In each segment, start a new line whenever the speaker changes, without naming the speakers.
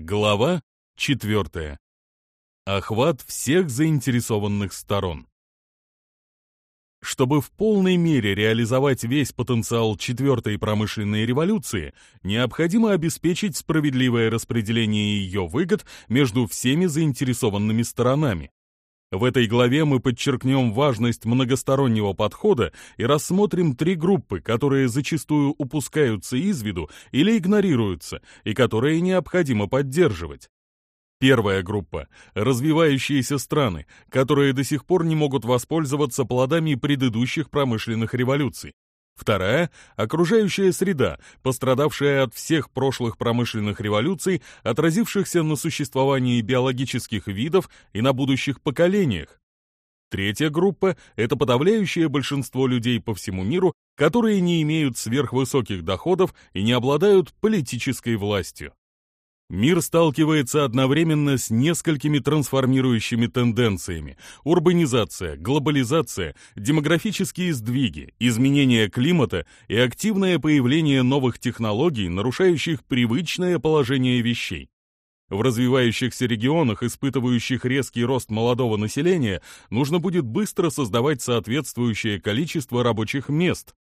Глава 4. Охват всех заинтересованных сторон. Чтобы в полной мере реализовать весь потенциал четвертой промышленной революции, необходимо обеспечить справедливое распределение ее выгод между всеми заинтересованными сторонами. В этой главе мы подчеркнем важность многостороннего подхода и рассмотрим три группы, которые зачастую упускаются из виду или игнорируются, и которые необходимо поддерживать. Первая группа – развивающиеся страны, которые до сих пор не могут воспользоваться плодами предыдущих промышленных революций. Вторая – окружающая среда, пострадавшая от всех прошлых промышленных революций, отразившихся на существовании биологических видов и на будущих поколениях. Третья группа – это подавляющее большинство людей по всему миру, которые не имеют сверхвысоких доходов и не обладают политической властью. Мир сталкивается одновременно с несколькими трансформирующими тенденциями – урбанизация, глобализация, демографические сдвиги, изменение климата и активное появление новых технологий, нарушающих привычное положение вещей. В развивающихся регионах, испытывающих резкий рост молодого населения, нужно будет быстро создавать соответствующее количество рабочих мест,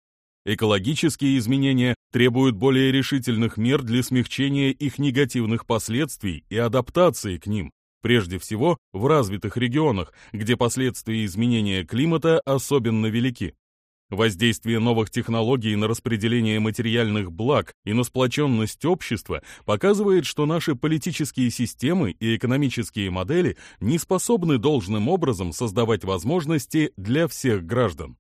Экологические изменения требуют более решительных мер для смягчения их негативных последствий и адаптации к ним, прежде всего в развитых регионах, где последствия изменения климата особенно велики. Воздействие новых технологий на распределение материальных благ и на сплоченность общества показывает, что наши политические системы и экономические модели не способны должным образом создавать возможности для всех граждан.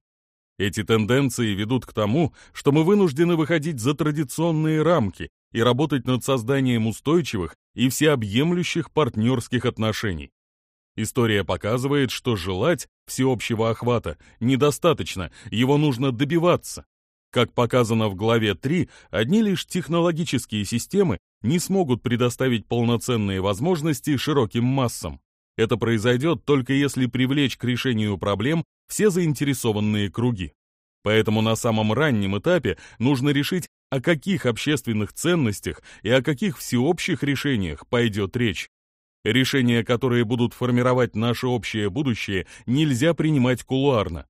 Эти тенденции ведут к тому, что мы вынуждены выходить за традиционные рамки и работать над созданием устойчивых и всеобъемлющих партнерских отношений. История показывает, что желать всеобщего охвата недостаточно, его нужно добиваться. Как показано в главе 3, одни лишь технологические системы не смогут предоставить полноценные возможности широким массам. Это произойдет только если привлечь к решению проблем все заинтересованные круги. Поэтому на самом раннем этапе нужно решить, о каких общественных ценностях и о каких всеобщих решениях пойдет речь. Решения, которые будут формировать наше общее будущее, нельзя принимать кулуарно.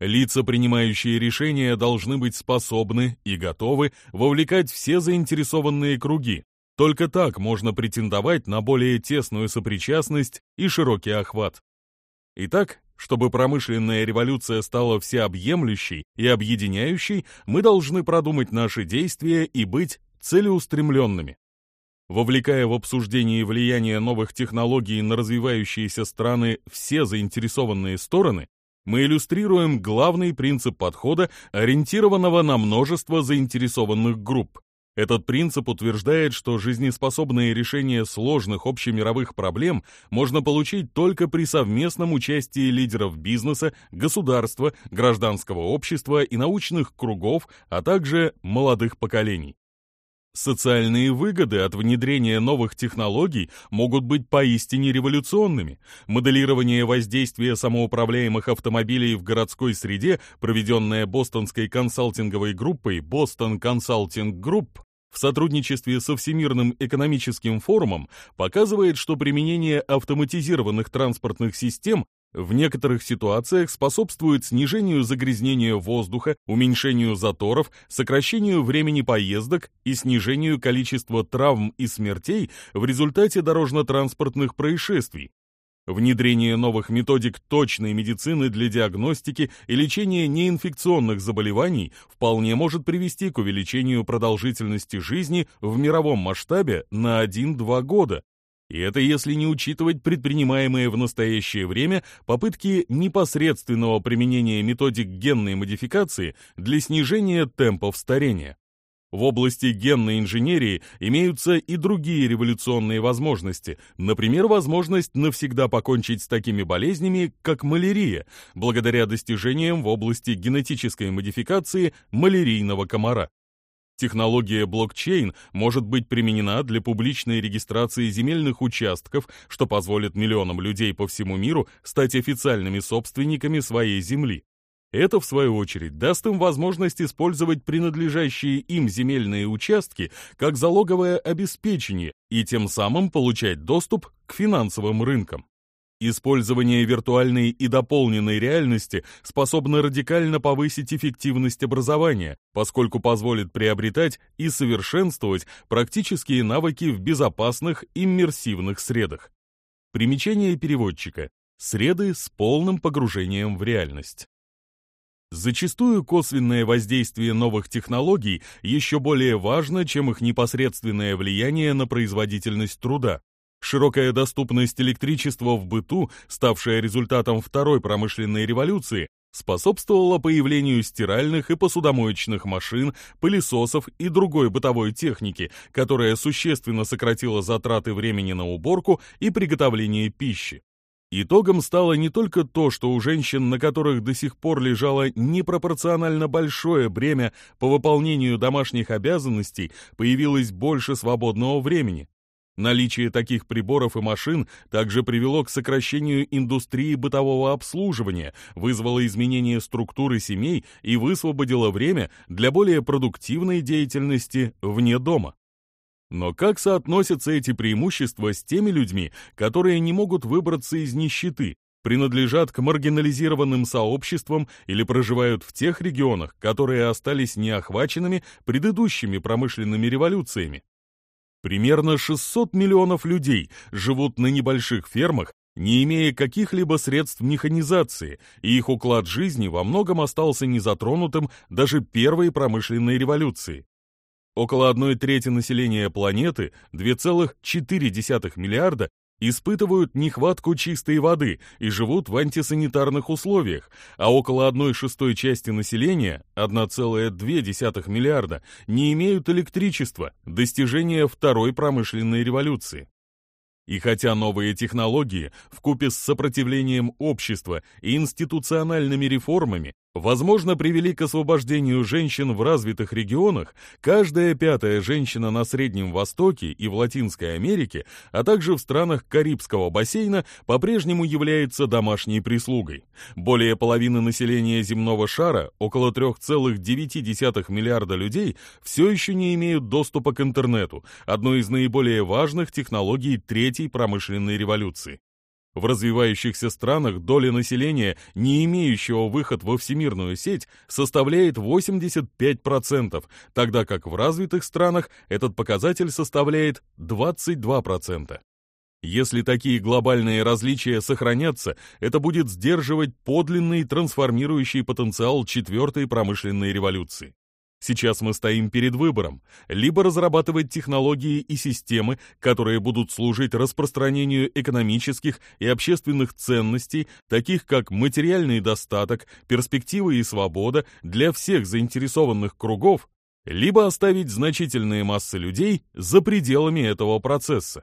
Лица, принимающие решения, должны быть способны и готовы вовлекать все заинтересованные круги. Только так можно претендовать на более тесную сопричастность и широкий охват. Итак, чтобы промышленная революция стала всеобъемлющей и объединяющей, мы должны продумать наши действия и быть целеустремленными. Вовлекая в обсуждение влияния новых технологий на развивающиеся страны все заинтересованные стороны, мы иллюстрируем главный принцип подхода, ориентированного на множество заинтересованных групп. Этот принцип утверждает, что жизнеспособные решения сложных общемировых проблем можно получить только при совместном участии лидеров бизнеса, государства, гражданского общества и научных кругов, а также молодых поколений. Социальные выгоды от внедрения новых технологий могут быть поистине революционными. Моделирование воздействия самоуправляемых автомобилей в городской среде, проведенное бостонской консалтинговой группой Boston Consulting Group, в сотрудничестве со Всемирным экономическим форумом показывает, что применение автоматизированных транспортных систем в некоторых ситуациях способствует снижению загрязнения воздуха, уменьшению заторов, сокращению времени поездок и снижению количества травм и смертей в результате дорожно-транспортных происшествий. Внедрение новых методик точной медицины для диагностики и лечения неинфекционных заболеваний вполне может привести к увеличению продолжительности жизни в мировом масштабе на 1-2 года, и это если не учитывать предпринимаемые в настоящее время попытки непосредственного применения методик генной модификации для снижения темпов старения. В области генной инженерии имеются и другие революционные возможности, например, возможность навсегда покончить с такими болезнями, как малярия, благодаря достижениям в области генетической модификации малярийного комара. Технология блокчейн может быть применена для публичной регистрации земельных участков, что позволит миллионам людей по всему миру стать официальными собственниками своей земли. Это, в свою очередь, даст им возможность использовать принадлежащие им земельные участки как залоговое обеспечение и тем самым получать доступ к финансовым рынкам. Использование виртуальной и дополненной реальности способно радикально повысить эффективность образования, поскольку позволит приобретать и совершенствовать практические навыки в безопасных иммерсивных средах. Примечание переводчика. Среды с полным погружением в реальность. Зачастую косвенное воздействие новых технологий еще более важно, чем их непосредственное влияние на производительность труда. Широкая доступность электричества в быту, ставшая результатом второй промышленной революции, способствовала появлению стиральных и посудомоечных машин, пылесосов и другой бытовой техники, которая существенно сократила затраты времени на уборку и приготовление пищи. Итогом стало не только то, что у женщин, на которых до сих пор лежало непропорционально большое бремя по выполнению домашних обязанностей, появилось больше свободного времени, Наличие таких приборов и машин также привело к сокращению индустрии бытового обслуживания, вызвало изменение структуры семей и высвободило время для более продуктивной деятельности вне дома. Но как соотносятся эти преимущества с теми людьми, которые не могут выбраться из нищеты, принадлежат к маргинализированным сообществам или проживают в тех регионах, которые остались неохваченными предыдущими промышленными революциями? Примерно 600 миллионов людей живут на небольших фермах, не имея каких-либо средств механизации, и их уклад жизни во многом остался незатронутым даже первой промышленной революции. Около одной трети населения планеты, 2,4 миллиарда, испытывают нехватку чистой воды и живут в антисанитарных условиях, а около одной шестой части населения, 1,2 миллиарда, не имеют электричества, достижения второй промышленной революции. И хотя новые технологии, вкупе с сопротивлением общества и институциональными реформами, Возможно, привели к освобождению женщин в развитых регионах каждая пятая женщина на Среднем Востоке и в Латинской Америке, а также в странах Карибского бассейна по-прежнему является домашней прислугой. Более половины населения земного шара, около 3,9 миллиарда людей, все еще не имеют доступа к интернету, одной из наиболее важных технологий третьей промышленной революции. В развивающихся странах доля населения, не имеющего выход во всемирную сеть, составляет 85%, тогда как в развитых странах этот показатель составляет 22%. Если такие глобальные различия сохранятся, это будет сдерживать подлинный трансформирующий потенциал четвертой промышленной революции. Сейчас мы стоим перед выбором – либо разрабатывать технологии и системы, которые будут служить распространению экономических и общественных ценностей, таких как материальный достаток, перспективы и свобода для всех заинтересованных кругов, либо оставить значительные массы людей за пределами этого процесса.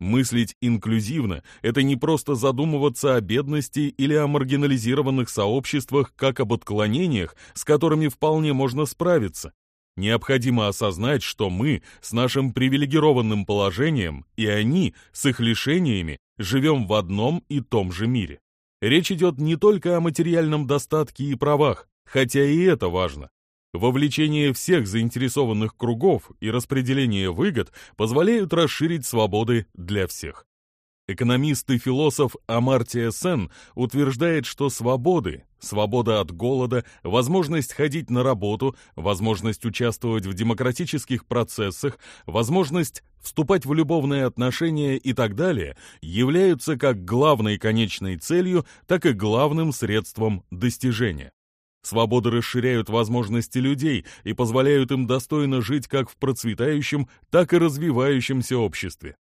Мыслить инклюзивно – это не просто задумываться о бедности или о маргинализированных сообществах как об отклонениях, с которыми вполне можно справиться. Необходимо осознать, что мы с нашим привилегированным положением и они с их лишениями живем в одном и том же мире. Речь идет не только о материальном достатке и правах, хотя и это важно, Вовлечение всех заинтересованных кругов и распределение выгод позволяют расширить свободы для всех. Экономист и философ Амартия Сен утверждает, что свободы – свобода от голода, возможность ходить на работу, возможность участвовать в демократических процессах, возможность вступать в любовные отношения и так далее – являются как главной конечной целью, так и главным средством достижения. Свободы расширяют возможности людей и позволяют им достойно жить как в процветающем, так и развивающемся обществе.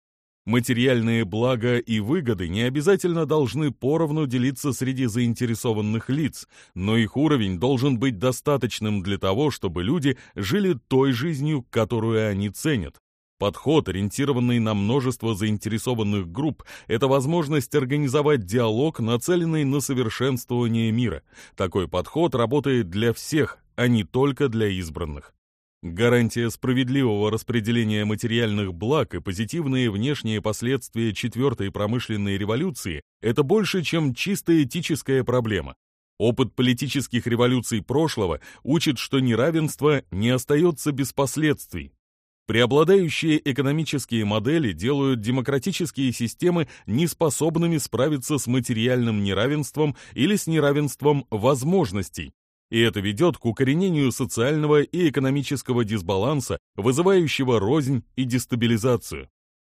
Материальные блага и выгоды не обязательно должны поровну делиться среди заинтересованных лиц, но их уровень должен быть достаточным для того, чтобы люди жили той жизнью, которую они ценят, Подход, ориентированный на множество заинтересованных групп, это возможность организовать диалог, нацеленный на совершенствование мира. Такой подход работает для всех, а не только для избранных. Гарантия справедливого распределения материальных благ и позитивные внешние последствия четвертой промышленной революции – это больше, чем чисто этическая проблема. Опыт политических революций прошлого учит, что неравенство не остается без последствий, Преобладающие экономические модели делают демократические системы неспособными справиться с материальным неравенством или с неравенством возможностей, и это ведет к укоренению социального и экономического дисбаланса, вызывающего рознь и дестабилизацию.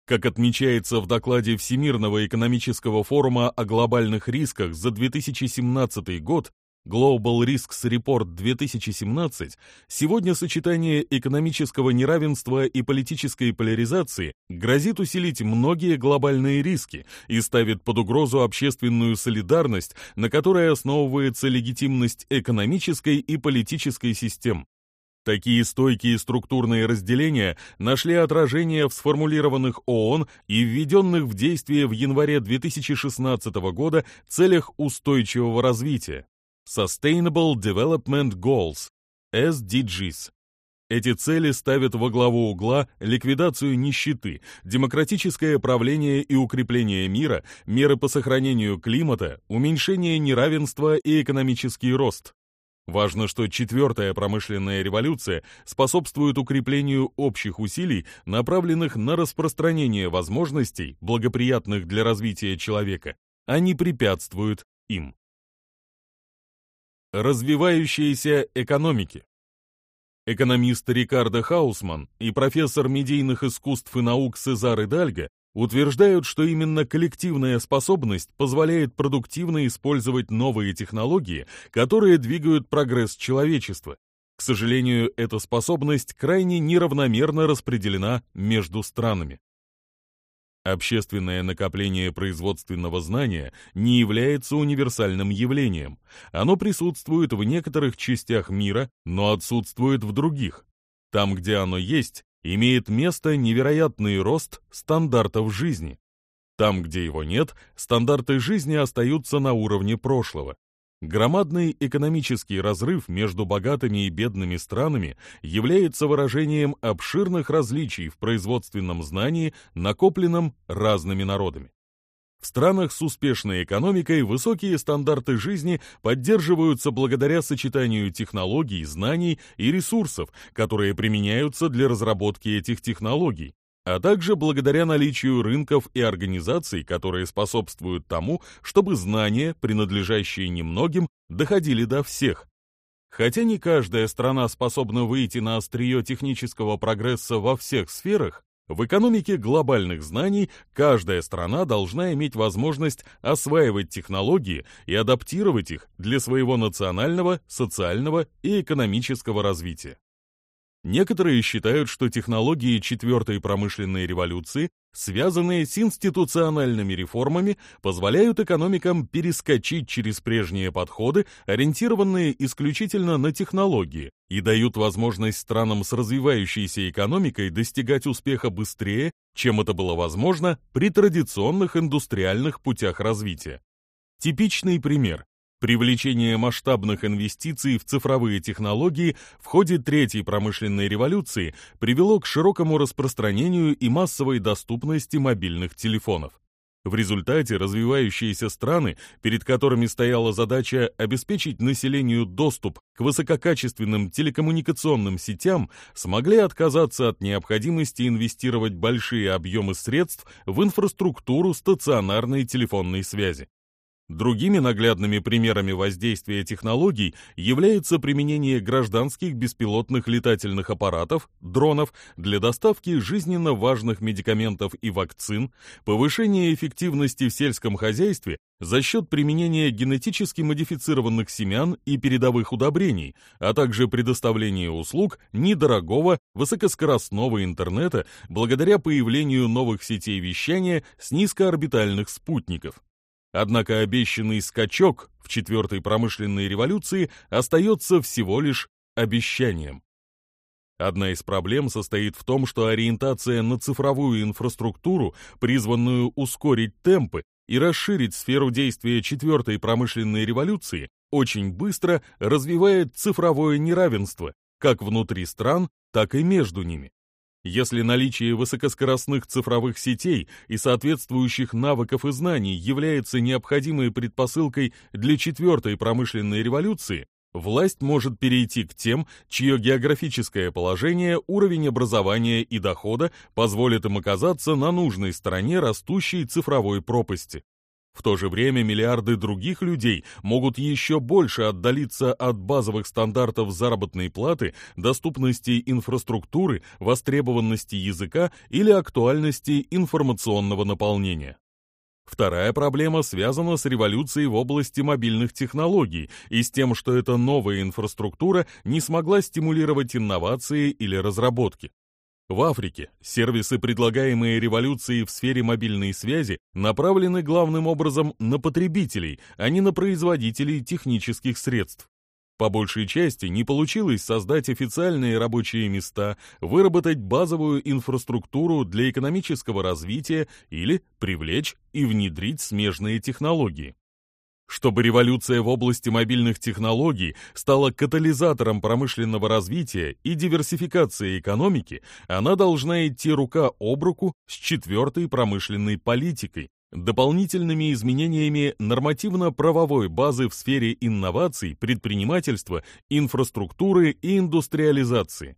Как отмечается в докладе Всемирного экономического форума о глобальных рисках за 2017 год, Global Risks Report 2017 сегодня сочетание экономического неравенства и политической поляризации грозит усилить многие глобальные риски и ставит под угрозу общественную солидарность, на которой основывается легитимность экономической и политической систем. Такие стойкие структурные разделения нашли отражение в сформулированных ООН и введенных в действие в январе 2016 года целях устойчивого развития. Sustainable Development Goals, SDGs. Эти цели ставят во главу угла ликвидацию нищеты, демократическое правление и укрепление мира, меры по сохранению климата, уменьшение неравенства и экономический рост. Важно, что четвертая промышленная революция способствует укреплению общих усилий, направленных на распространение возможностей, благоприятных для развития человека, а не препятствует им. Развивающиеся экономики. Экономист Рикардо Хаусман и профессор медийных искусств и наук Сезар Идальго утверждают, что именно коллективная способность позволяет продуктивно использовать новые технологии, которые двигают прогресс человечества. К сожалению, эта способность крайне неравномерно распределена между странами. Общественное накопление производственного знания не является универсальным явлением. Оно присутствует в некоторых частях мира, но отсутствует в других. Там, где оно есть, имеет место невероятный рост стандартов жизни. Там, где его нет, стандарты жизни остаются на уровне прошлого. Громадный экономический разрыв между богатыми и бедными странами является выражением обширных различий в производственном знании, накопленном разными народами. В странах с успешной экономикой высокие стандарты жизни поддерживаются благодаря сочетанию технологий, знаний и ресурсов, которые применяются для разработки этих технологий, а также благодаря наличию рынков и организаций, которые способствуют тому, чтобы знания, принадлежащие немногим, доходили до всех. Хотя не каждая страна способна выйти на острие технического прогресса во всех сферах, в экономике глобальных знаний каждая страна должна иметь возможность осваивать технологии и адаптировать их для своего национального, социального и экономического развития. Некоторые считают, что технологии четвертой промышленной революции, связанные с институциональными реформами, позволяют экономикам перескочить через прежние подходы, ориентированные исключительно на технологии, и дают возможность странам с развивающейся экономикой достигать успеха быстрее, чем это было возможно при традиционных индустриальных путях развития. Типичный пример Привлечение масштабных инвестиций в цифровые технологии в ходе третьей промышленной революции привело к широкому распространению и массовой доступности мобильных телефонов. В результате развивающиеся страны, перед которыми стояла задача обеспечить населению доступ к высококачественным телекоммуникационным сетям, смогли отказаться от необходимости инвестировать большие объемы средств в инфраструктуру стационарной телефонной связи. Другими наглядными примерами воздействия технологий являются применение гражданских беспилотных летательных аппаратов, дронов, для доставки жизненно важных медикаментов и вакцин, повышение эффективности в сельском хозяйстве за счет применения генетически модифицированных семян и передовых удобрений, а также предоставление услуг недорогого высокоскоростного интернета благодаря появлению новых сетей вещания с низкоорбитальных спутников. Однако обещанный скачок в четвертой промышленной революции остается всего лишь обещанием. Одна из проблем состоит в том, что ориентация на цифровую инфраструктуру, призванную ускорить темпы и расширить сферу действия четвертой промышленной революции, очень быстро развивает цифровое неравенство, как внутри стран, так и между ними. Если наличие высокоскоростных цифровых сетей и соответствующих навыков и знаний является необходимой предпосылкой для четвертой промышленной революции, власть может перейти к тем, чье географическое положение, уровень образования и дохода позволит им оказаться на нужной стороне растущей цифровой пропасти. В то же время миллиарды других людей могут еще больше отдалиться от базовых стандартов заработной платы, доступности инфраструктуры, востребованности языка или актуальности информационного наполнения. Вторая проблема связана с революцией в области мобильных технологий и с тем, что эта новая инфраструктура не смогла стимулировать инновации или разработки. В Африке сервисы, предлагаемые революцией в сфере мобильной связи, направлены главным образом на потребителей, а не на производителей технических средств. По большей части не получилось создать официальные рабочие места, выработать базовую инфраструктуру для экономического развития или привлечь и внедрить смежные технологии чтобы революция в области мобильных технологий стала катализатором промышленного развития и диверсификации экономики, она должна идти рука об руку с четвертой промышленной политикой, дополнительными изменениями нормативно-правовой базы в сфере инноваций, предпринимательства, инфраструктуры и индустриализации.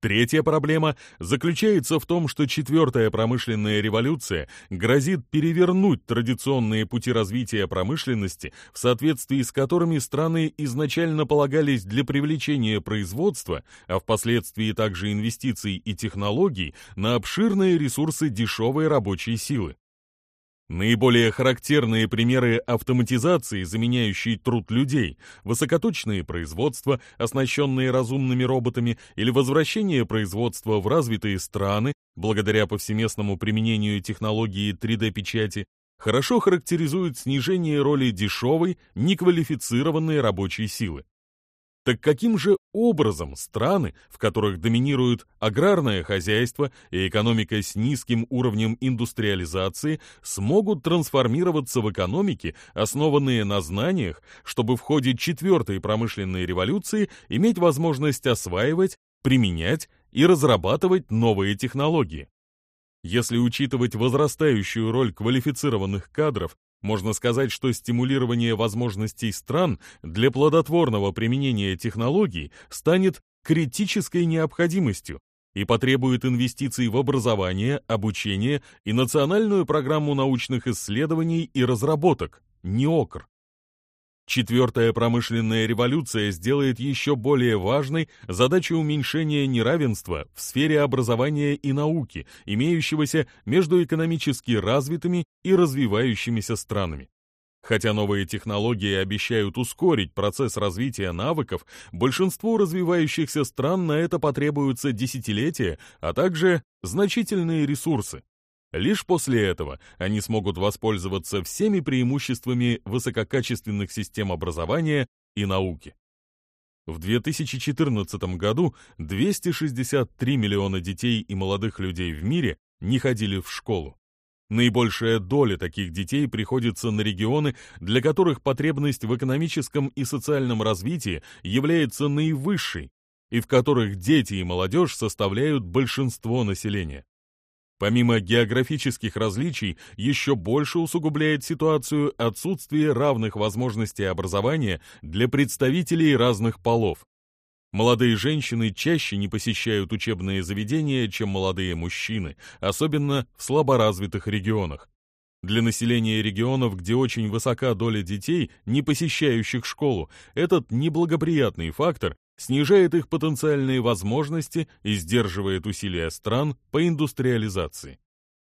Третья проблема заключается в том, что четвертая промышленная революция грозит перевернуть традиционные пути развития промышленности, в соответствии с которыми страны изначально полагались для привлечения производства, а впоследствии также инвестиций и технологий, на обширные ресурсы дешевой рабочей силы. Наиболее характерные примеры автоматизации, заменяющей труд людей, высокоточные производства, оснащенные разумными роботами, или возвращение производства в развитые страны, благодаря повсеместному применению технологии 3D-печати, хорошо характеризуют снижение роли дешевой, неквалифицированной рабочей силы. Так каким же образом страны, в которых доминирует аграрное хозяйство и экономика с низким уровнем индустриализации, смогут трансформироваться в экономики, основанные на знаниях, чтобы в ходе четвертой промышленной революции иметь возможность осваивать, применять и разрабатывать новые технологии? Если учитывать возрастающую роль квалифицированных кадров можно сказать, что стимулирование возможностей стран для плодотворного применения технологий станет критической необходимостью и потребует инвестиций в образование, обучение и национальную программу научных исследований и разработок, НИОКР, Четвертая промышленная революция сделает еще более важной задачу уменьшения неравенства в сфере образования и науки, имеющегося между экономически развитыми и развивающимися странами. Хотя новые технологии обещают ускорить процесс развития навыков, большинству развивающихся стран на это потребуются десятилетия, а также значительные ресурсы. Лишь после этого они смогут воспользоваться всеми преимуществами высококачественных систем образования и науки. В 2014 году 263 миллиона детей и молодых людей в мире не ходили в школу. Наибольшая доля таких детей приходится на регионы, для которых потребность в экономическом и социальном развитии является наивысшей, и в которых дети и молодежь составляют большинство населения. Помимо географических различий, еще больше усугубляет ситуацию отсутствие равных возможностей образования для представителей разных полов. Молодые женщины чаще не посещают учебные заведения, чем молодые мужчины, особенно в слаборазвитых регионах. Для населения регионов, где очень высока доля детей, не посещающих школу, этот неблагоприятный фактор снижает их потенциальные возможности и сдерживает усилия стран по индустриализации.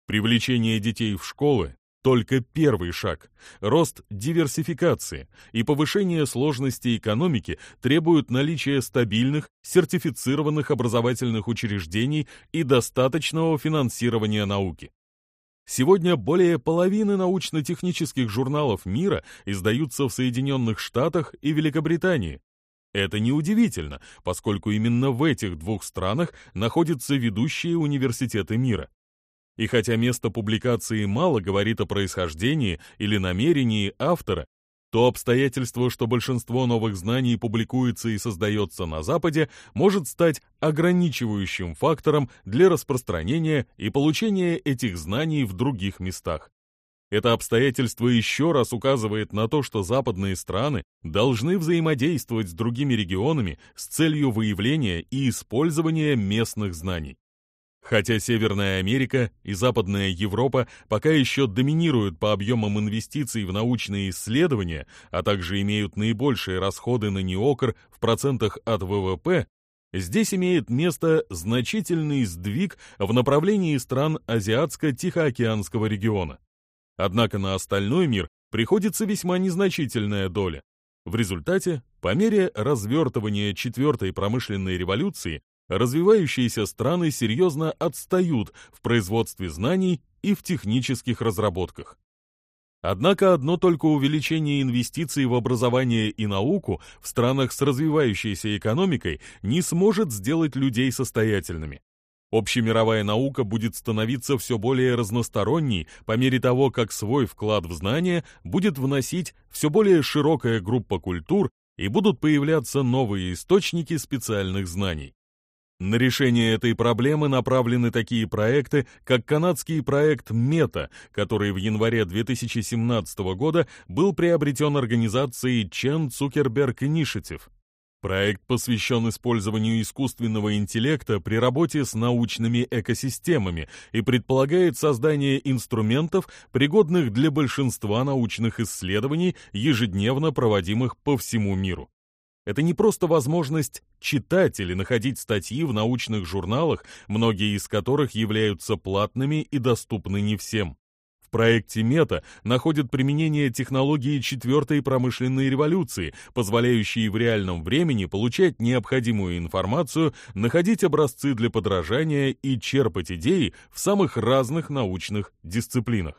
Привлечение детей в школы – только первый шаг. Рост диверсификации и повышение сложности экономики требуют наличия стабильных, сертифицированных образовательных учреждений и достаточного финансирования науки. Сегодня более половины научно-технических журналов мира издаются в Соединенных Штатах и Великобритании, это неудивительно, поскольку именно в этих двух странах находятся ведущие университеты мира. И хотя место публикации мало говорит о происхождении или намерении автора, то обстоятельство, что большинство новых знаний публикуется и создается на Западе, может стать ограничивающим фактором для распространения и получения этих знаний в других местах. Это обстоятельство еще раз указывает на то, что западные страны должны взаимодействовать с другими регионами с целью выявления и использования местных знаний. Хотя Северная Америка и Западная Европа пока еще доминируют по объемам инвестиций в научные исследования, а также имеют наибольшие расходы на неокр в процентах от ВВП, здесь имеет место значительный сдвиг в направлении стран Азиатско-Тихоокеанского региона. Однако на остальной мир приходится весьма незначительная доля. В результате, по мере развертывания четвертой промышленной революции, развивающиеся страны серьезно отстают в производстве знаний и в технических разработках. Однако одно только увеличение инвестиций в образование и науку в странах с развивающейся экономикой не сможет сделать людей состоятельными. Общемировая наука будет становиться все более разносторонней по мере того, как свой вклад в знания будет вносить все более широкая группа культур и будут появляться новые источники специальных знаний. На решение этой проблемы направлены такие проекты, как канадский проект МЕТА, который в январе 2017 года был приобретен организацией Chen Zuckerberg Initiative – Проект посвящен использованию искусственного интеллекта при работе с научными экосистемами и предполагает создание инструментов, пригодных для большинства научных исследований, ежедневно проводимых по всему миру. Это не просто возможность читать или находить статьи в научных журналах, многие из которых являются платными и доступны не всем. В проекте МЕТА находят применение технологии четвертой промышленной революции, позволяющей в реальном времени получать необходимую информацию, находить образцы для подражания и черпать идеи в самых разных научных дисциплинах.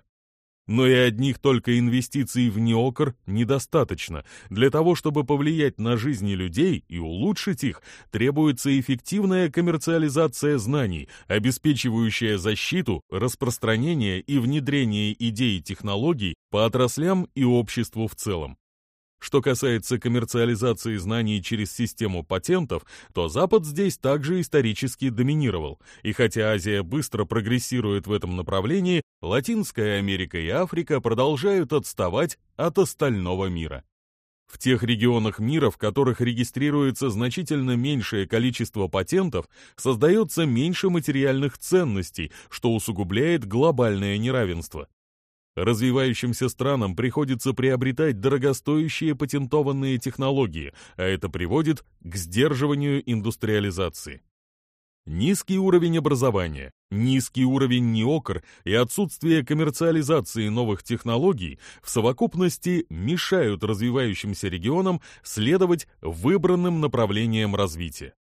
Но и одних только инвестиций в неокр недостаточно. Для того, чтобы повлиять на жизни людей и улучшить их, требуется эффективная коммерциализация знаний, обеспечивающая защиту, распространение и внедрение идей и технологий по отраслям и обществу в целом. Что касается коммерциализации знаний через систему патентов, то Запад здесь также исторически доминировал, и хотя Азия быстро прогрессирует в этом направлении, Латинская Америка и Африка продолжают отставать от остального мира. В тех регионах мира, в которых регистрируется значительно меньшее количество патентов, создается меньше материальных ценностей, что усугубляет глобальное неравенство. Развивающимся странам приходится приобретать дорогостоящие патентованные технологии, а это приводит к сдерживанию индустриализации. Низкий уровень образования, низкий уровень неокр и отсутствие коммерциализации новых технологий в совокупности мешают развивающимся регионам следовать выбранным направлениям развития.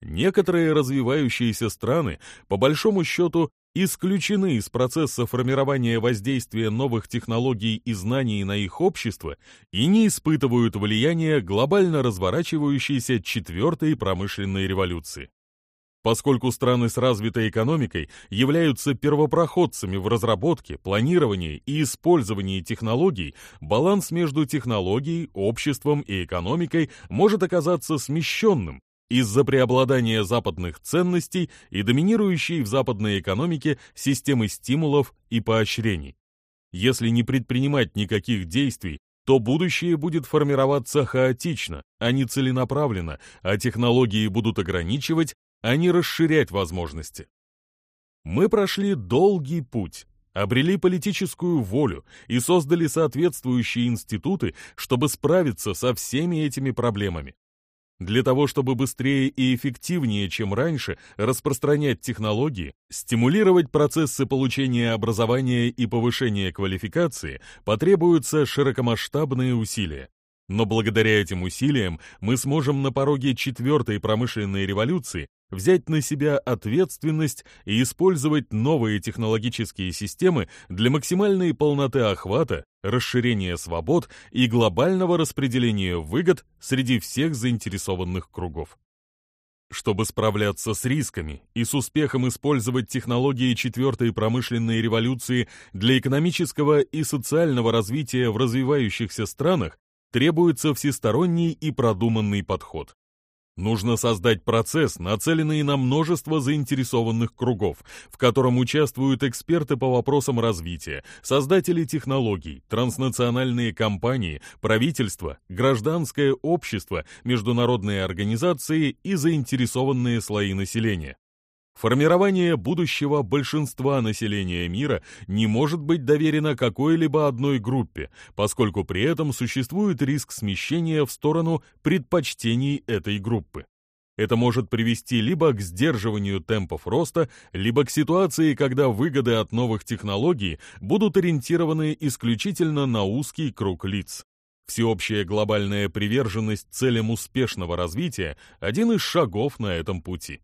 Некоторые развивающиеся страны, по большому счету, исключены из процесса формирования воздействия новых технологий и знаний на их общество и не испытывают влияния глобально разворачивающейся четвертой промышленной революции поскольку страны с развитой экономикой являются первопроходцами в разработке, планировании и использовании технологий, баланс между технологией, обществом и экономикой может оказаться смещенным из-за преобладания западных ценностей и доминирующей в западной экономике системы стимулов и поощрений. Если не предпринимать никаких действий, то будущее будет формироваться хаотично, а не целенаправленно, а технологии будут ограничивать, а не расширять возможности. Мы прошли долгий путь, обрели политическую волю и создали соответствующие институты, чтобы справиться со всеми этими проблемами. Для того, чтобы быстрее и эффективнее, чем раньше, распространять технологии, стимулировать процессы получения образования и повышения квалификации, потребуются широкомасштабные усилия. Но благодаря этим усилиям мы сможем на пороге четвертой промышленной революции взять на себя ответственность и использовать новые технологические системы для максимальной полноты охвата, расширения свобод и глобального распределения выгод среди всех заинтересованных кругов. Чтобы справляться с рисками и с успехом использовать технологии четвертой промышленной революции для экономического и социального развития в развивающихся странах, требуется всесторонний и продуманный подход. Нужно создать процесс, нацеленный на множество заинтересованных кругов, в котором участвуют эксперты по вопросам развития, создатели технологий, транснациональные компании, правительство, гражданское общество, международные организации и заинтересованные слои населения. Формирование будущего большинства населения мира не может быть доверено какой-либо одной группе, поскольку при этом существует риск смещения в сторону предпочтений этой группы. Это может привести либо к сдерживанию темпов роста, либо к ситуации, когда выгоды от новых технологий будут ориентированы исключительно на узкий круг лиц. Всеобщая глобальная приверженность целям успешного развития – один из шагов на этом пути.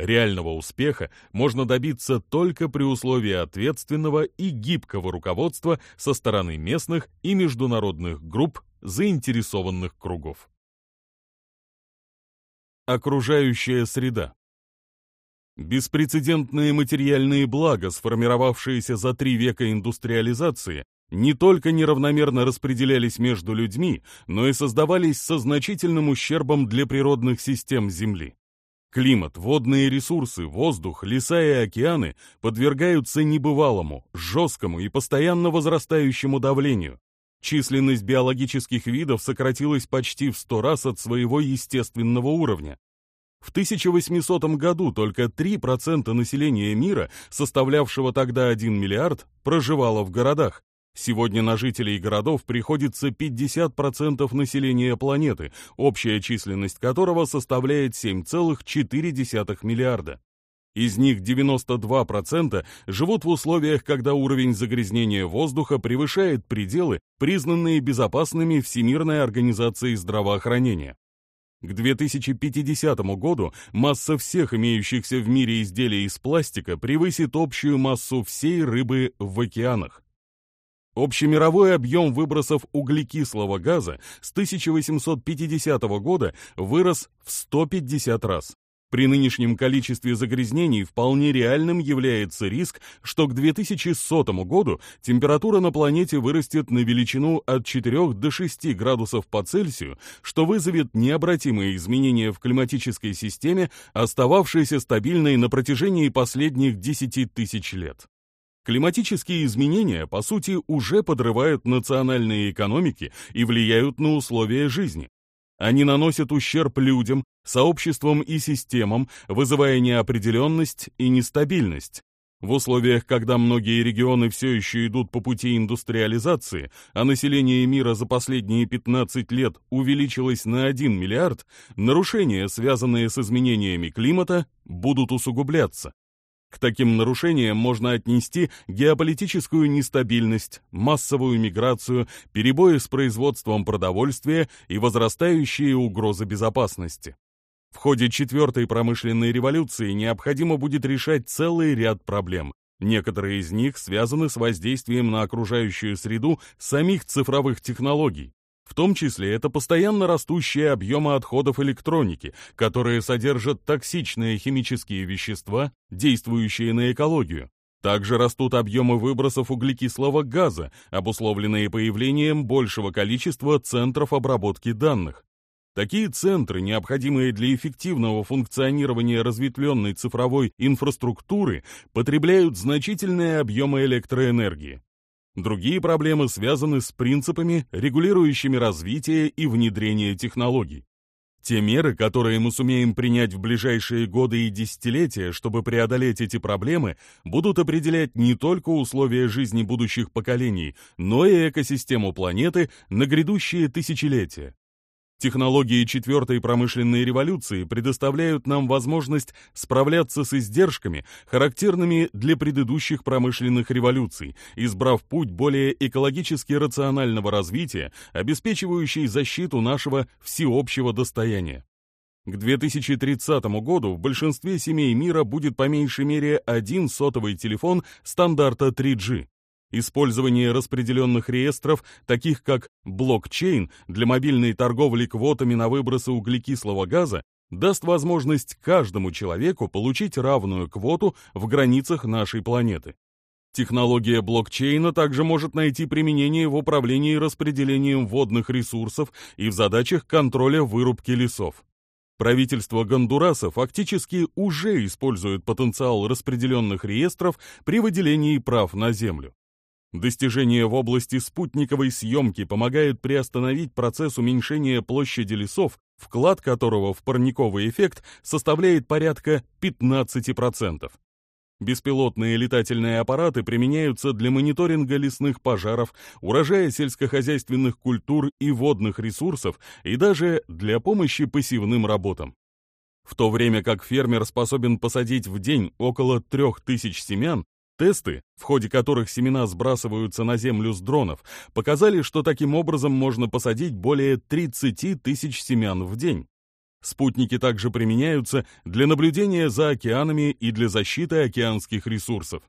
Реального успеха можно добиться только при условии ответственного и гибкого руководства со стороны местных и международных групп заинтересованных кругов. Окружающая среда Беспрецедентные материальные блага, сформировавшиеся за три века индустриализации, не только неравномерно распределялись между людьми, но и создавались со значительным ущербом для природных систем Земли. Климат, водные ресурсы, воздух, леса и океаны подвергаются небывалому, жесткому и постоянно возрастающему давлению. Численность биологических видов сократилась почти в сто раз от своего естественного уровня. В 1800 году только 3% населения мира, составлявшего тогда 1 миллиард, проживало в городах. Сегодня на жителей городов приходится 50% населения планеты, общая численность которого составляет 7,4 миллиарда. Из них 92% живут в условиях, когда уровень загрязнения воздуха превышает пределы, признанные безопасными Всемирной организацией здравоохранения. К 2050 году масса всех имеющихся в мире изделий из пластика превысит общую массу всей рыбы в океанах. Общемировой объем выбросов углекислого газа с 1850 года вырос в 150 раз. При нынешнем количестве загрязнений вполне реальным является риск, что к 2100 году температура на планете вырастет на величину от 4 до 6 градусов по Цельсию, что вызовет необратимые изменения в климатической системе, остававшейся стабильной на протяжении последних 10 тысяч лет. Климатические изменения, по сути, уже подрывают национальные экономики и влияют на условия жизни. Они наносят ущерб людям, сообществам и системам, вызывая неопределенность и нестабильность. В условиях, когда многие регионы все еще идут по пути индустриализации, а население мира за последние 15 лет увеличилось на 1 миллиард, нарушения, связанные с изменениями климата, будут усугубляться. К таким нарушениям можно отнести геополитическую нестабильность, массовую миграцию, перебои с производством продовольствия и возрастающие угрозы безопасности. В ходе четвертой промышленной революции необходимо будет решать целый ряд проблем. Некоторые из них связаны с воздействием на окружающую среду самих цифровых технологий. В том числе это постоянно растущие объемы отходов электроники, которые содержат токсичные химические вещества, действующие на экологию. Также растут объемы выбросов углекислого газа, обусловленные появлением большего количества центров обработки данных. Такие центры, необходимые для эффективного функционирования разветвленной цифровой инфраструктуры, потребляют значительные объемы электроэнергии. Другие проблемы связаны с принципами, регулирующими развитие и внедрение технологий. Те меры, которые мы сумеем принять в ближайшие годы и десятилетия, чтобы преодолеть эти проблемы, будут определять не только условия жизни будущих поколений, но и экосистему планеты на грядущие тысячелетия. Технологии четвертой промышленной революции предоставляют нам возможность справляться с издержками, характерными для предыдущих промышленных революций, избрав путь более экологически рационального развития, обеспечивающий защиту нашего всеобщего достояния. К 2030 году в большинстве семей мира будет по меньшей мере один сотовый телефон стандарта 3G. Использование распределенных реестров, таких как блокчейн, для мобильной торговли квотами на выбросы углекислого газа, даст возможность каждому человеку получить равную квоту в границах нашей планеты. Технология блокчейна также может найти применение в управлении распределением водных ресурсов и в задачах контроля вырубки лесов. Правительство Гондураса фактически уже использует потенциал распределенных реестров при выделении прав на землю. Достижения в области спутниковой съемки помогают приостановить процесс уменьшения площади лесов, вклад которого в парниковый эффект составляет порядка 15%. Беспилотные летательные аппараты применяются для мониторинга лесных пожаров, урожая сельскохозяйственных культур и водных ресурсов и даже для помощи посевным работам. В то время как фермер способен посадить в день около 3000 семян, Тесты, в ходе которых семена сбрасываются на землю с дронов, показали, что таким образом можно посадить более 30 тысяч семян в день. Спутники также применяются для наблюдения за океанами и для защиты океанских ресурсов.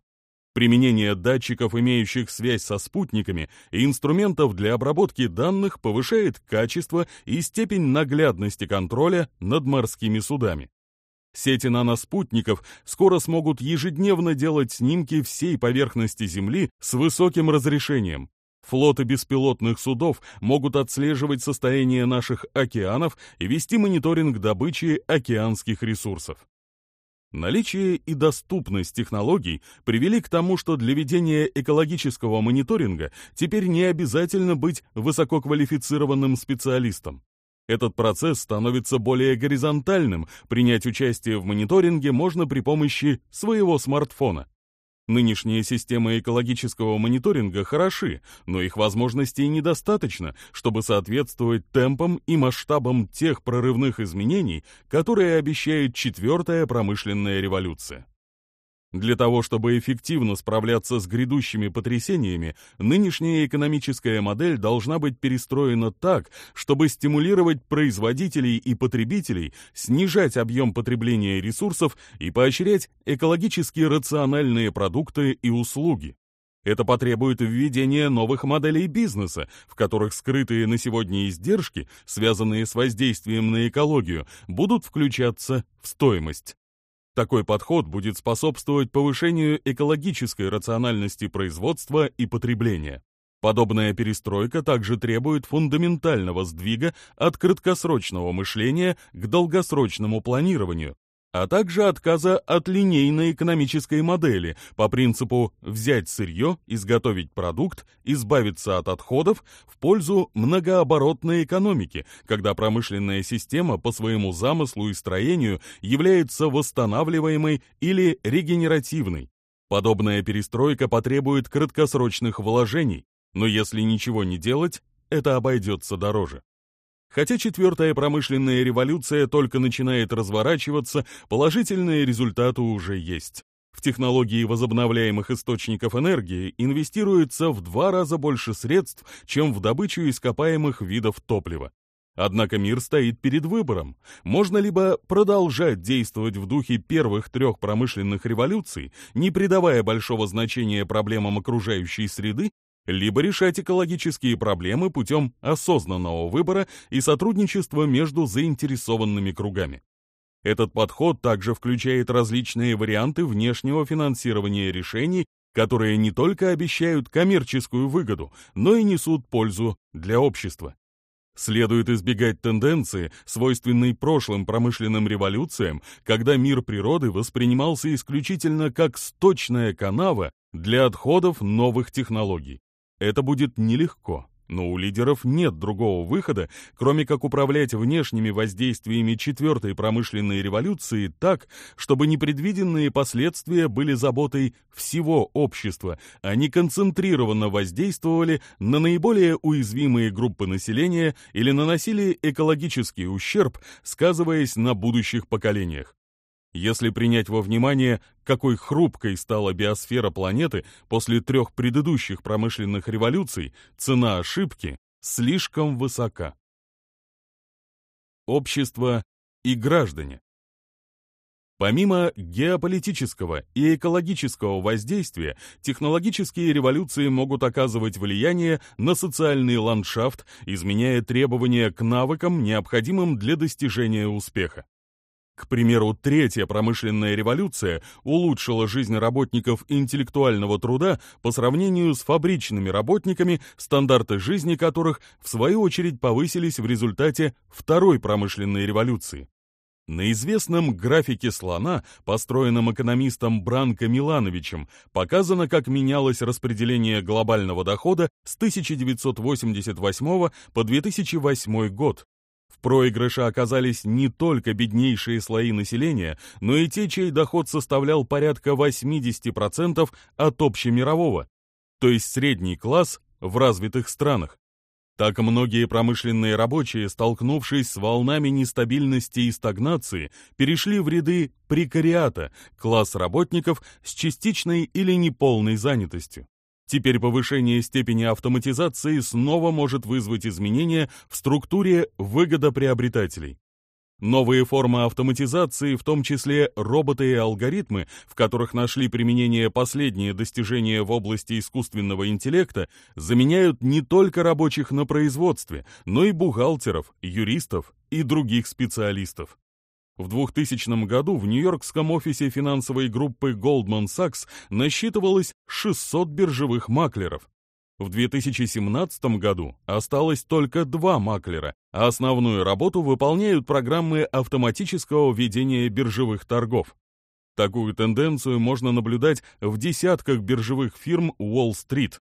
Применение датчиков, имеющих связь со спутниками, и инструментов для обработки данных повышает качество и степень наглядности контроля над морскими судами. Сети наноспутников скоро смогут ежедневно делать снимки всей поверхности Земли с высоким разрешением. Флоты беспилотных судов могут отслеживать состояние наших океанов и вести мониторинг добычи океанских ресурсов. Наличие и доступность технологий привели к тому, что для ведения экологического мониторинга теперь не обязательно быть высококвалифицированным специалистом. Этот процесс становится более горизонтальным, принять участие в мониторинге можно при помощи своего смартфона. Нынешние системы экологического мониторинга хороши, но их возможностей недостаточно, чтобы соответствовать темпам и масштабам тех прорывных изменений, которые обещает четвертая промышленная революция. Для того, чтобы эффективно справляться с грядущими потрясениями, нынешняя экономическая модель должна быть перестроена так, чтобы стимулировать производителей и потребителей, снижать объем потребления ресурсов и поощрять экологически рациональные продукты и услуги. Это потребует введения новых моделей бизнеса, в которых скрытые на сегодня издержки, связанные с воздействием на экологию, будут включаться в стоимость. Такой подход будет способствовать повышению экологической рациональности производства и потребления. Подобная перестройка также требует фундаментального сдвига от краткосрочного мышления к долгосрочному планированию, а также отказа от линейной экономической модели по принципу взять сырье, изготовить продукт, избавиться от отходов в пользу многооборотной экономики, когда промышленная система по своему замыслу и строению является восстанавливаемой или регенеративной. Подобная перестройка потребует краткосрочных вложений, но если ничего не делать, это обойдется дороже. Хотя четвертая промышленная революция только начинает разворачиваться, положительные результаты уже есть. В технологии возобновляемых источников энергии инвестируется в два раза больше средств, чем в добычу ископаемых видов топлива. Однако мир стоит перед выбором. Можно либо продолжать действовать в духе первых трех промышленных революций, не придавая большого значения проблемам окружающей среды либо решать экологические проблемы путем осознанного выбора и сотрудничества между заинтересованными кругами. Этот подход также включает различные варианты внешнего финансирования решений, которые не только обещают коммерческую выгоду, но и несут пользу для общества. Следует избегать тенденции, свойственной прошлым промышленным революциям, когда мир природы воспринимался исключительно как сточная канава для отходов новых технологий. Это будет нелегко, но у лидеров нет другого выхода, кроме как управлять внешними воздействиями четвертой промышленной революции так, чтобы непредвиденные последствия были заботой всего общества, а не концентрированно воздействовали на наиболее уязвимые группы населения или наносили экологический ущерб, сказываясь на будущих поколениях. Если принять во внимание, какой хрупкой стала биосфера планеты после трех предыдущих промышленных революций, цена ошибки слишком высока. Общество и граждане Помимо геополитического и экологического воздействия, технологические революции могут оказывать влияние на социальный ландшафт, изменяя требования к навыкам, необходимым для достижения успеха. К примеру, третья промышленная революция улучшила жизнь работников интеллектуального труда по сравнению с фабричными работниками, стандарты жизни которых, в свою очередь, повысились в результате второй промышленной революции. На известном графике слона, построенном экономистом Бранко Милановичем, показано, как менялось распределение глобального дохода с 1988 по 2008 год, в проигрыше оказались не только беднейшие слои населения, но и те, чей доход составлял порядка 80% от общемирового, то есть средний класс в развитых странах. Так многие промышленные рабочие, столкнувшись с волнами нестабильности и стагнации, перешли в ряды прекариата, класс работников с частичной или неполной занятостью. Теперь повышение степени автоматизации снова может вызвать изменения в структуре выгодоприобретателей. Новые формы автоматизации, в том числе роботы и алгоритмы, в которых нашли применение последние достижения в области искусственного интеллекта, заменяют не только рабочих на производстве, но и бухгалтеров, юристов и других специалистов. В 2000 году в Нью-Йоркском офисе финансовой группы Goldman Sachs насчитывалось 600 биржевых маклеров. В 2017 году осталось только два маклера, а основную работу выполняют программы автоматического ведения биржевых торгов. Такую тенденцию можно наблюдать в десятках биржевых фирм Уолл-стрит,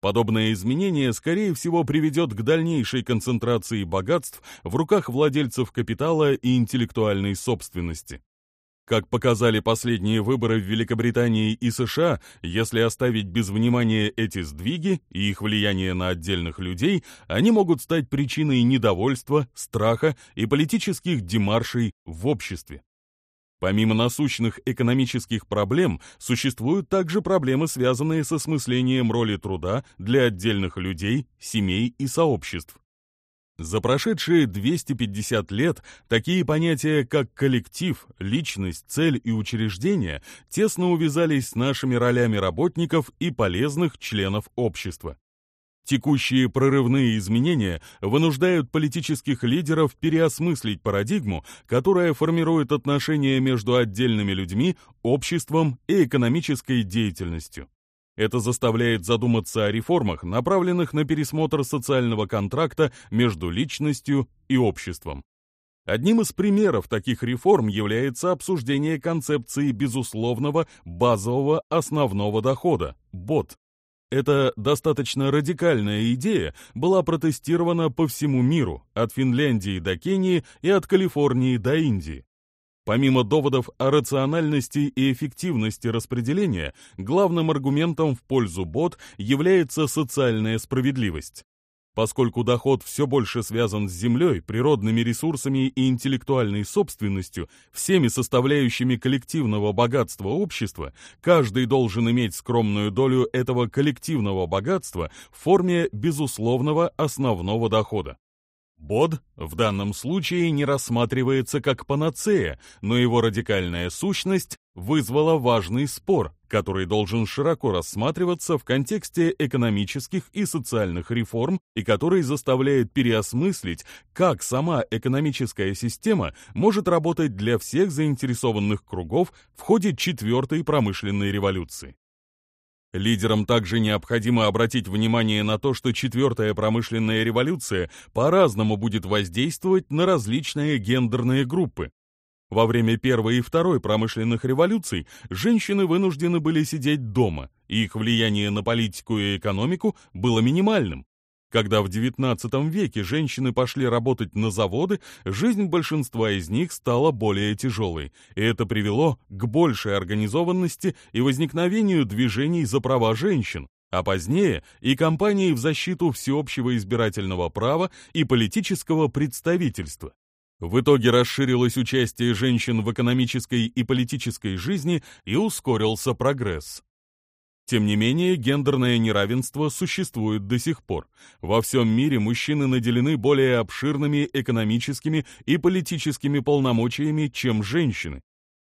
Подобное изменение, скорее всего, приведет к дальнейшей концентрации богатств в руках владельцев капитала и интеллектуальной собственности. Как показали последние выборы в Великобритании и США, если оставить без внимания эти сдвиги и их влияние на отдельных людей, они могут стать причиной недовольства, страха и политических демаршей в обществе. Помимо насущных экономических проблем, существуют также проблемы, связанные с осмыслением роли труда для отдельных людей, семей и сообществ. За прошедшие 250 лет такие понятия, как коллектив, личность, цель и учреждение тесно увязались с нашими ролями работников и полезных членов общества. Текущие прорывные изменения вынуждают политических лидеров переосмыслить парадигму, которая формирует отношения между отдельными людьми, обществом и экономической деятельностью. Это заставляет задуматься о реформах, направленных на пересмотр социального контракта между личностью и обществом. Одним из примеров таких реформ является обсуждение концепции безусловного базового основного дохода – БОД, эта достаточно радикальная идея была протестирована по всему миру, от Финляндии до Кении и от Калифорнии до Индии. Помимо доводов о рациональности и эффективности распределения, главным аргументом в пользу бот является социальная справедливость. Поскольку доход все больше связан с землей, природными ресурсами и интеллектуальной собственностью, всеми составляющими коллективного богатства общества, каждый должен иметь скромную долю этого коллективного богатства в форме безусловного основного дохода. Бод в данном случае не рассматривается как панацея, но его радикальная сущность вызвала важный спор, который должен широко рассматриваться в контексте экономических и социальных реформ и который заставляет переосмыслить, как сама экономическая система может работать для всех заинтересованных кругов в ходе четвертой промышленной революции. Лидерам также необходимо обратить внимание на то, что четвертая промышленная революция по-разному будет воздействовать на различные гендерные группы. Во время первой и второй промышленных революций женщины вынуждены были сидеть дома, и их влияние на политику и экономику было минимальным. Когда в XIX веке женщины пошли работать на заводы, жизнь большинства из них стала более тяжелой, и это привело к большей организованности и возникновению движений за права женщин, а позднее и кампании в защиту всеобщего избирательного права и политического представительства. В итоге расширилось участие женщин в экономической и политической жизни и ускорился прогресс. Тем не менее, гендерное неравенство существует до сих пор. Во всем мире мужчины наделены более обширными экономическими и политическими полномочиями, чем женщины.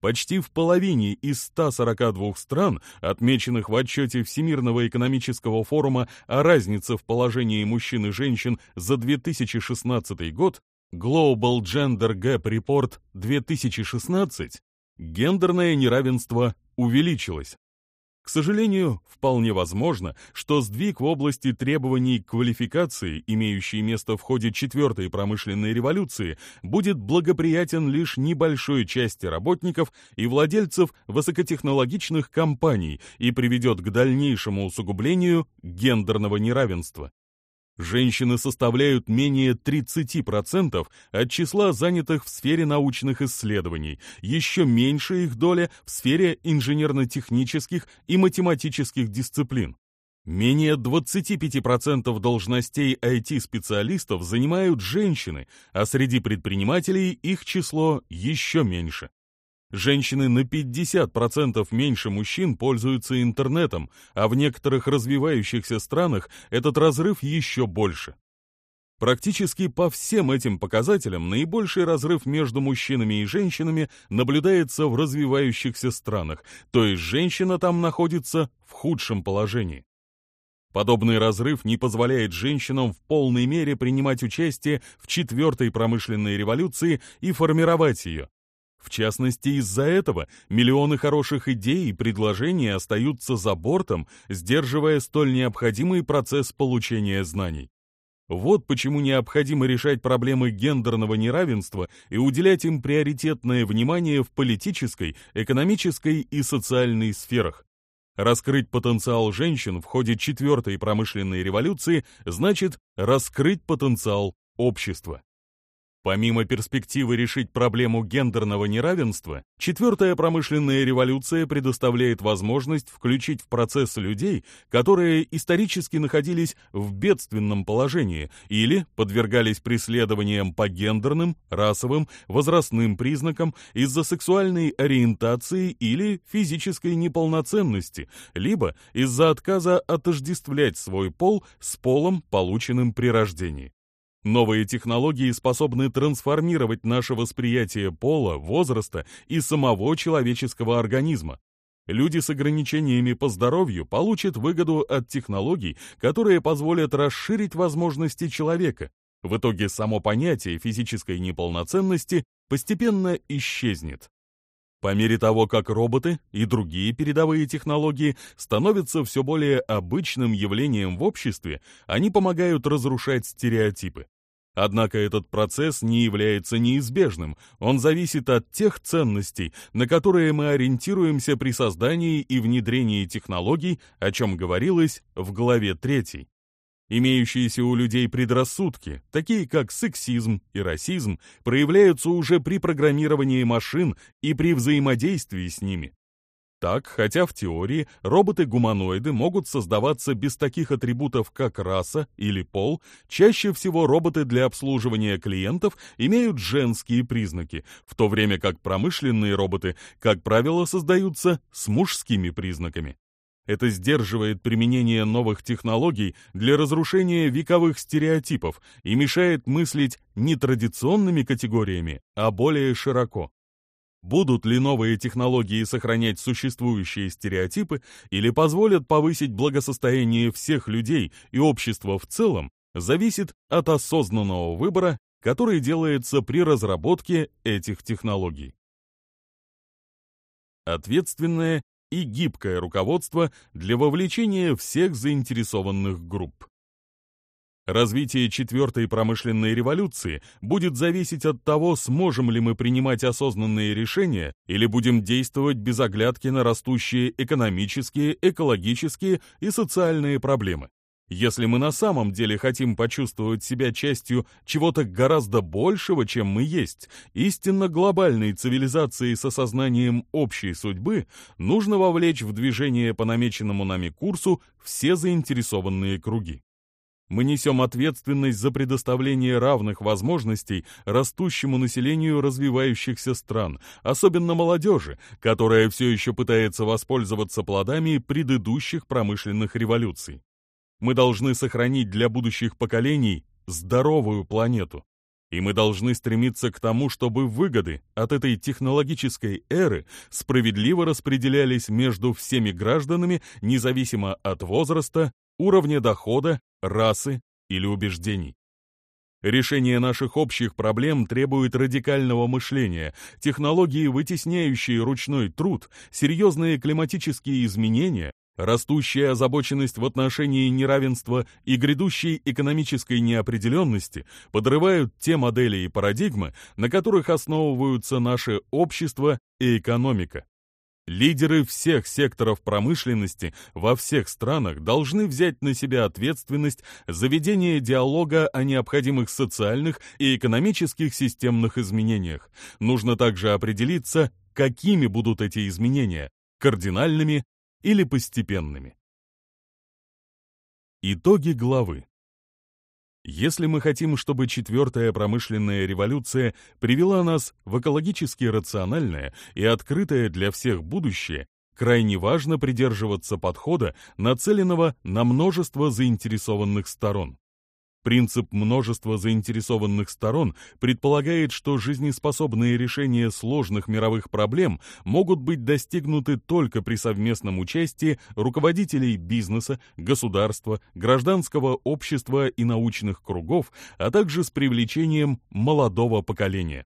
Почти в половине из 142 стран, отмеченных в отчете Всемирного экономического форума о разнице в положении мужчин и женщин за 2016 год, Global Gender Gap Report 2016, гендерное неравенство увеличилось. К сожалению, вполне возможно, что сдвиг в области требований к квалификации, имеющий место в ходе четвертой промышленной революции, будет благоприятен лишь небольшой части работников и владельцев высокотехнологичных компаний и приведет к дальнейшему усугублению гендерного неравенства. Женщины составляют менее 30% от числа занятых в сфере научных исследований, еще меньше их доля в сфере инженерно-технических и математических дисциплин. Менее 25% должностей IT-специалистов занимают женщины, а среди предпринимателей их число еще меньше. Женщины на 50% меньше мужчин пользуются интернетом, а в некоторых развивающихся странах этот разрыв еще больше. Практически по всем этим показателям наибольший разрыв между мужчинами и женщинами наблюдается в развивающихся странах, то есть женщина там находится в худшем положении. Подобный разрыв не позволяет женщинам в полной мере принимать участие в четвертой промышленной революции и формировать ее, в частности, из-за этого миллионы хороших идей и предложений остаются за бортом, сдерживая столь необходимый процесс получения знаний. Вот почему необходимо решать проблемы гендерного неравенства и уделять им приоритетное внимание в политической, экономической и социальной сферах. Раскрыть потенциал женщин в ходе четвертой промышленной революции значит раскрыть потенциал общества. Помимо перспективы решить проблему гендерного неравенства, четвертая промышленная революция предоставляет возможность включить в процесс людей, которые исторически находились в бедственном положении или подвергались преследованиям по гендерным, расовым, возрастным признакам из-за сексуальной ориентации или физической неполноценности, либо из-за отказа отождествлять свой пол с полом, полученным при рождении. Новые технологии способны трансформировать наше восприятие пола, возраста и самого человеческого организма. Люди с ограничениями по здоровью получат выгоду от технологий, которые позволят расширить возможности человека. В итоге само понятие физической неполноценности постепенно исчезнет. По мере того, как роботы и другие передовые технологии становятся все более обычным явлением в обществе, они помогают разрушать стереотипы. Однако этот процесс не является неизбежным, он зависит от тех ценностей, на которые мы ориентируемся при создании и внедрении технологий, о чем говорилось в главе 3. Имеющиеся у людей предрассудки, такие как сексизм и расизм, проявляются уже при программировании машин и при взаимодействии с ними. Так, хотя в теории роботы-гуманоиды могут создаваться без таких атрибутов, как раса или пол, чаще всего роботы для обслуживания клиентов имеют женские признаки, в то время как промышленные роботы, как правило, создаются с мужскими признаками. Это сдерживает применение новых технологий для разрушения вековых стереотипов и мешает мыслить не традиционными категориями, а более широко. Будут ли новые технологии сохранять существующие стереотипы или позволят повысить благосостояние всех людей и общества в целом, зависит от осознанного выбора, который делается при разработке этих технологий. Ответственное и гибкое руководство для вовлечения всех заинтересованных групп. Развитие четвертой промышленной революции будет зависеть от того, сможем ли мы принимать осознанные решения или будем действовать без оглядки на растущие экономические, экологические и социальные проблемы. Если мы на самом деле хотим почувствовать себя частью чего-то гораздо большего, чем мы есть, истинно глобальной цивилизации с осознанием общей судьбы, нужно вовлечь в движение по намеченному нами курсу все заинтересованные круги. Мы несем ответственность за предоставление равных возможностей растущему населению развивающихся стран, особенно молодежи, которая все еще пытается воспользоваться плодами предыдущих промышленных революций. Мы должны сохранить для будущих поколений здоровую планету. И мы должны стремиться к тому, чтобы выгоды от этой технологической эры справедливо распределялись между всеми гражданами, независимо от возраста, уровня дохода, расы или убеждений. Решение наших общих проблем требует радикального мышления, технологии, вытесняющие ручной труд, серьезные климатические изменения, Растущая озабоченность в отношении неравенства и грядущей экономической неопределенности подрывают те модели и парадигмы, на которых основываются наше общество и экономика. Лидеры всех секторов промышленности во всех странах должны взять на себя ответственность за ведение диалога о необходимых социальных и экономических системных изменениях. Нужно также определиться, какими будут эти изменения – кардинальными или постепенными. Итоги главы. Если мы хотим, чтобы четвертая промышленная революция привела нас в экологически рациональное и открытое для всех будущее, крайне важно придерживаться подхода, нацеленного на множество заинтересованных сторон. Принцип множества заинтересованных сторон предполагает, что жизнеспособные решения сложных мировых проблем могут быть достигнуты только при совместном участии руководителей бизнеса, государства, гражданского общества и научных кругов, а также с привлечением молодого поколения.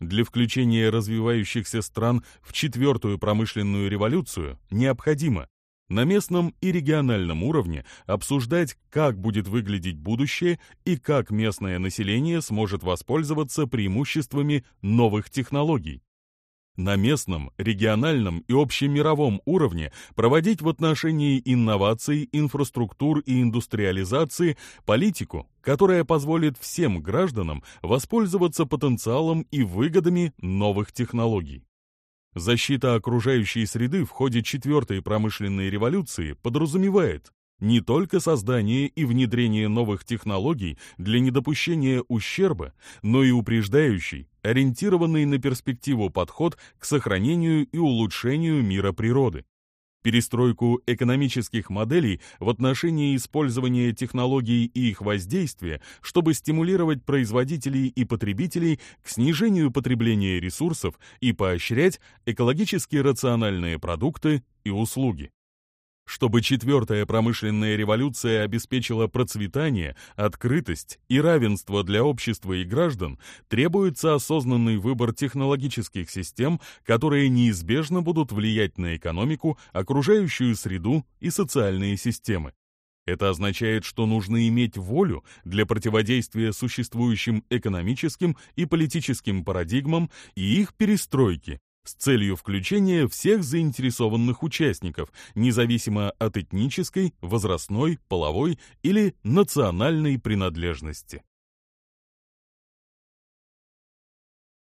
Для включения развивающихся стран в четвертую промышленную революцию необходимо на местном и региональном уровне обсуждать, как будет выглядеть будущее и как местное население сможет воспользоваться преимуществами новых технологий. На местном, региональном и общемировом уровне проводить в отношении инноваций, инфраструктур и индустриализации политику, которая позволит всем гражданам воспользоваться потенциалом и выгодами новых технологий. Защита окружающей среды в ходе четвертой промышленной революции подразумевает не только создание и внедрение новых технологий для недопущения ущерба, но и упреждающий, ориентированный на перспективу подход к сохранению и улучшению мира природы перестройку экономических моделей в отношении использования технологий и их воздействия, чтобы стимулировать производителей и потребителей к снижению потребления ресурсов и поощрять экологически рациональные продукты и услуги чтобы четвертая промышленная революция обеспечила процветание, открытость и равенство для общества и граждан, требуется осознанный выбор технологических систем, которые неизбежно будут влиять на экономику, окружающую среду и социальные системы. Это означает, что нужно иметь волю для противодействия существующим экономическим и политическим парадигмам и их перестройки, с целью включения всех заинтересованных участников, независимо от этнической, возрастной, половой или национальной принадлежности.